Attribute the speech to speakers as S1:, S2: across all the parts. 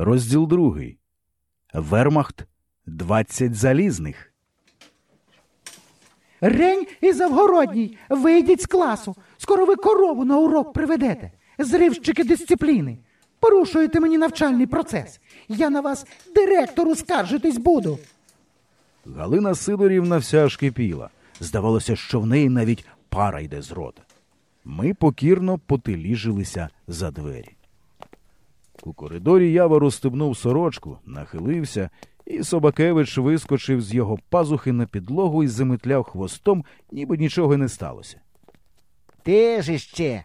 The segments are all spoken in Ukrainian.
S1: Розділ другий. Вермахт 20 залізних.
S2: Рень і Завгородній, вийдіть з класу. Скоро ви корову на урок приведете. Зривщики дисципліни. Порушуєте мені навчальний процес. Я на вас директору скаржитись буду.
S1: Галина Сидорівна вся аж кипіла. Здавалося, що в неї навіть пара йде з рота. Ми покірно потиліжилися за двері. У коридорі ява розстебнув сорочку, нахилився, і Собакевич вискочив з його пазухи на підлогу і заметляв хвостом, ніби нічого не сталося.
S3: Ти ж іще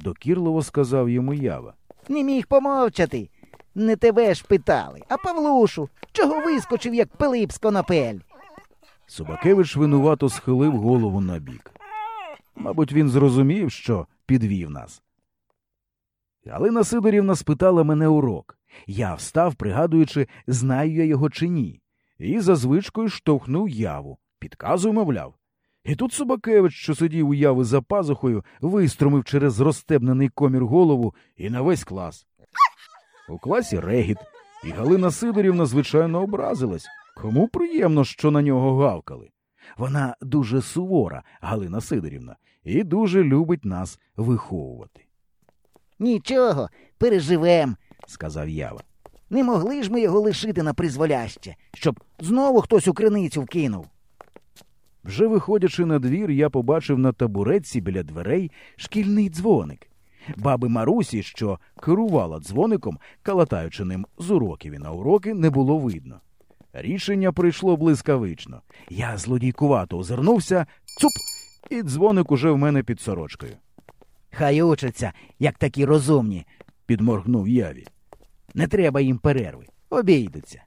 S1: Докірливо сказав йому ява.
S3: не міг помовчати. Не тебе ж питали, а Павлушу, чого вискочив, як Пилип з конопель?
S1: Собакевич винувато схилив голову набік. Мабуть, він зрозумів, що підвів нас. Галина Сидорівна спитала мене урок. Я встав, пригадуючи, знаю я його чи ні, і за звичкою штовхнув яву, підказую, мовляв. І тут Собакевич, що сидів у яви за пазухою, виструмив через розстебнений комір голову і на весь клас. У класі регіт, і Галина Сидорівна, звичайно, образилась. Кому приємно, що на нього гавкали. Вона дуже сувора, Галина Сидорівна, і дуже любить нас виховувати,
S3: Нічого, переживем,
S1: сказав Ява.
S3: Не могли ж ми його лишити на призволяще, щоб знову хтось у криницю вкинув.
S1: Вже виходячи на двір, я побачив на табуретці біля дверей шкільний дзвоник. Баби Марусі, що керувала дзвоником, калатаючи ним з уроків і на уроки, не було видно. Рішення прийшло блискавично. Я злодійкувато озирнувся, цуп, і дзвоник уже в мене під сорочкою.
S3: Хай учаться, як такі розумні.
S1: Підморгнув яві.
S3: Не треба їм перерви. Обійдуться.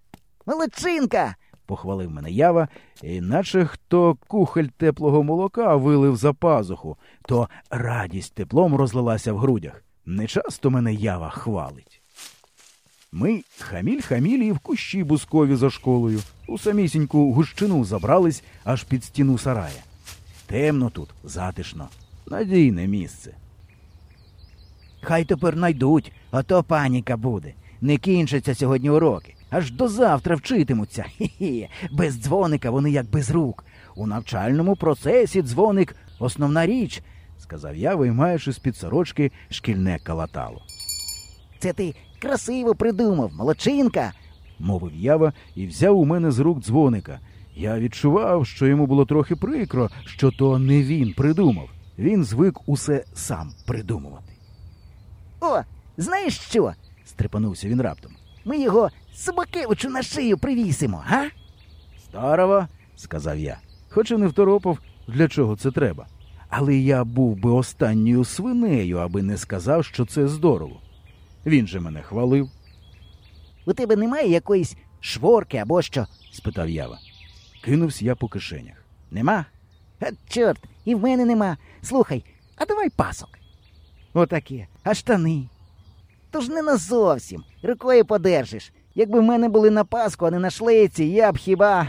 S3: Молодчинка.
S1: Похвалив мене ява, і наче хто кухоль теплого молока вилив за пазуху, то радість теплом розлилася в грудях. Нечасто мене ява хвалить. Ми хаміль хамілі в кущі бускові за школою, у самісіньку гущину забрались аж під стіну сарая. Темно тут, затишно, надійне місце.
S3: Хай тепер найдуть, а то паніка буде. Не кінчаться сьогодні уроки. Аж до завтра вчитимуться. Хі-хі. Без дзвоника вони як без рук. У навчальному процесі дзвоник основна річ,
S1: сказав я, виймаючи з під сорочки шкільне калатало.
S3: Це ти красиво придумав, молодчинка.
S1: мовив ява і взяв у мене з рук дзвоника. Я відчував, що йому було трохи прикро, що то не він придумав. Він звик усе сам придумувати.
S3: О, знаєш що?
S1: стрепанувся він раптом.
S3: Ми його Собакевичу на шию привісимо, га?
S1: Здорово, сказав я, хоч і не второпав, для чого це треба. Але я був би останньою свинею, аби не сказав, що це здорово. Він же мене хвалив,
S3: У тебе немає якоїсь шворки або що?
S1: спитав ява. Кинувся я по кишенях.
S3: Нема? А, чорт, і в мене нема. Слухай, а давай пасок. Отаке, а штани. Тож не на зовсім. Рукою подержиш. Якби в мене були на паску, а не на шлейці, я б хіба.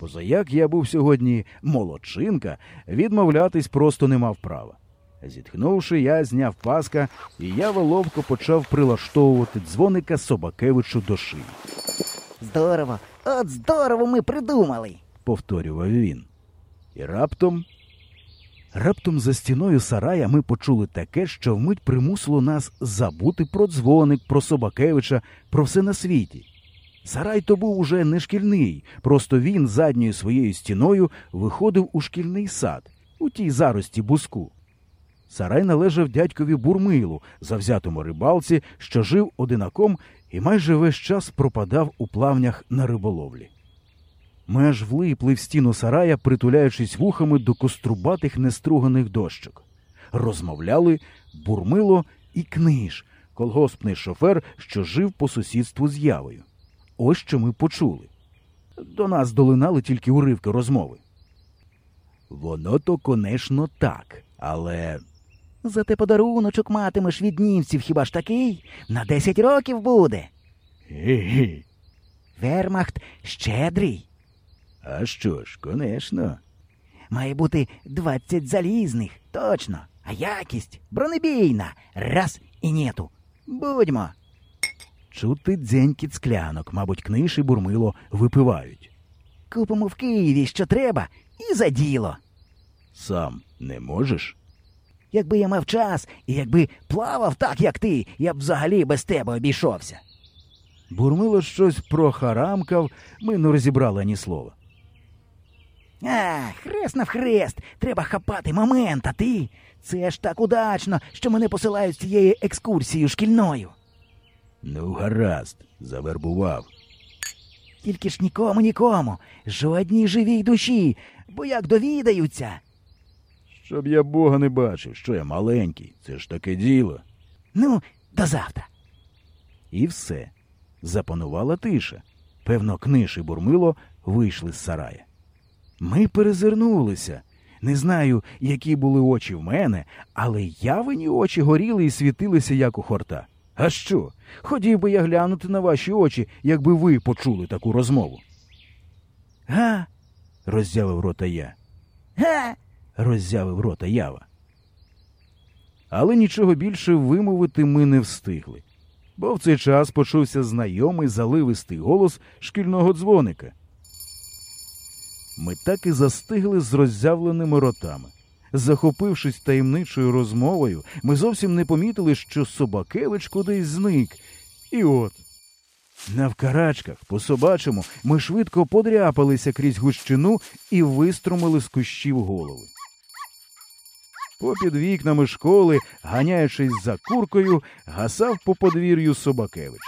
S1: Позаяк я був сьогодні молодчинка, відмовлятись просто не мав права. Зітхнувши, я зняв паска, і я ловко почав прилаштовувати дзвоника Собакевичу до шиї,
S3: Здорово, от здорово ми придумали.
S1: повторював він. І раптом. Раптом за стіною сарая ми почули таке, що вмить примусило нас забути про дзвоник, про Собакевича, про все на світі. Сарай то був уже не шкільний, просто він задньою своєю стіною виходив у шкільний сад, у тій зарості буску. Сарай належав дядькові Бурмилу, завзятому рибалці, що жив одинаком і майже весь час пропадав у плавнях на риболовлі. Ми аж влипли в стіну сарая, притуляючись вухами до кострубатих неструганих дощок. Розмовляли Бурмило і книж, колгоспний шофер, що жив по сусідству з явою. Ось що ми почули. До нас долинали тільки уривки розмови. Воно то, конечно, так, але
S3: Зате подаруночок матимеш від німців хіба ж такий? На десять років буде.
S1: ге-ге.
S3: Вермахт щедрий.
S1: А що ж, конечно.
S3: Має бути двадцять залізних, точно. А якість бронебійна. Раз і нету. Будьмо.
S1: Чути дзенькіт склянок, мабуть, книж і бурмило випивають.
S3: Купимо в Києві, що треба, і за діло.
S1: Сам не можеш?
S3: Якби я мав час і якби плавав так, як ти, я б взагалі без тебе обійшовся.
S1: Бурмило щось прохарамкав, ми не розібрали ні слова.
S3: А, хрест навхрест, треба хапати момент, а ти. Це ж так удачно, що мене посилають з цією екскурсією шкільною.
S1: Ну, гаразд, завербував.
S3: Тільки ж нікому, нікому, жодній живій душі, бо як довідаються.
S1: Щоб я Бога не бачив, що я маленький, це ж таке діло.
S3: Ну, до завтра.
S1: І все. Запанувала тиша. Певно, книж і бурмило вийшли з сарая. Ми перезирнулися. Не знаю, які були очі в мене, але явині очі горіли і світилися, як у хорта. А що? Хотів би я глянути на ваші очі, якби ви почули таку розмову. Га? роззявив рота я.
S3: Га!
S1: роззявив рота ява. Але нічого більше вимовити ми не встигли, бо в цей час почувся знайомий заливистий голос шкільного дзвоника. Ми так і застигли з роззявленими ротами. Захопившись таємничою розмовою, ми зовсім не помітили, що Собакевич кудись зник. І от. Навкарачках, по собачому, ми швидко подряпалися крізь гущину і виструмили з кущів голови. Попід вікнами школи, ганяючись за куркою, гасав по подвір'ю Собакевич.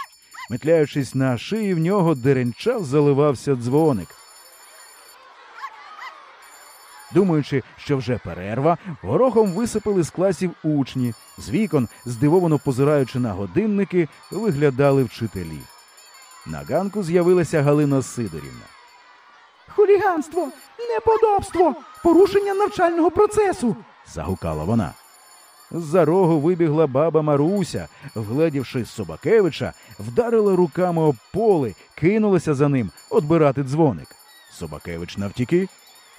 S1: Метляючись на шиї в нього, деренчав, заливався дзвоник. Думаючи, що вже перерва, горохом висипали з класів учні, з вікон, здивовано позираючи на годинники, виглядали вчителі. На ганку з'явилася Галина Сидорівна.
S2: Хуліганство, неподобство, порушення навчального процесу.
S1: загукала вона. З-за рогу вибігла баба Маруся, вгледівши Собакевича, вдарила руками об поли, кинулася за ним отбирати дзвоник. Собакевич навтіки.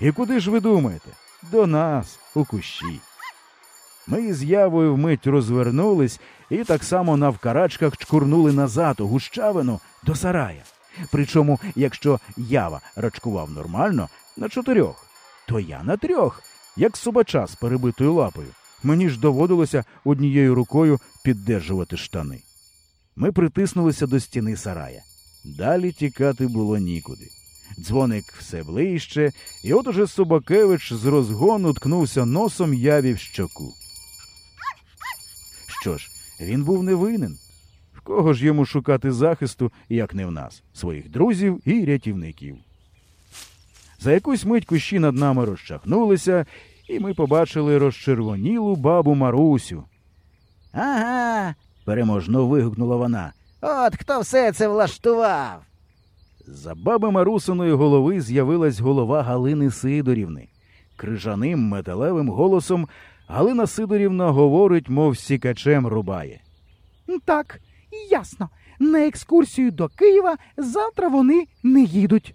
S1: І куди ж ви думаєте? До нас, у кущі. Ми з явою вмить розвернулись і так само навкарачках чкурнули назад у гущавину до сарая. Причому, якщо ява рачкував нормально на чотирьох, то я на трьох, як собача з перебитою лапою. Мені ж доводилося однією рукою піддержувати штани. Ми притиснулися до стіни сарая. Далі тікати було нікуди. Дзвоник все ближче, і от уже Собакевич з розгону ткнувся носом яві в щоку. Що ж, він був невинен. В кого ж йому шукати захисту, як не в нас, своїх друзів і рятівників. За якусь мить кущі над нами розчахнулися, і ми побачили розчервонілу бабу Марусю.
S3: Ага,
S1: Переможно вигукнула вона.
S3: от хто все це влаштував.
S1: За баби Марусиної голови з'явилась голова Галини Сидорівни. Крижаним металевим голосом Галина Сидорівна говорить, мов сікачем рубає.
S2: Так, ясно. На екскурсію до Києва завтра вони не їдуть.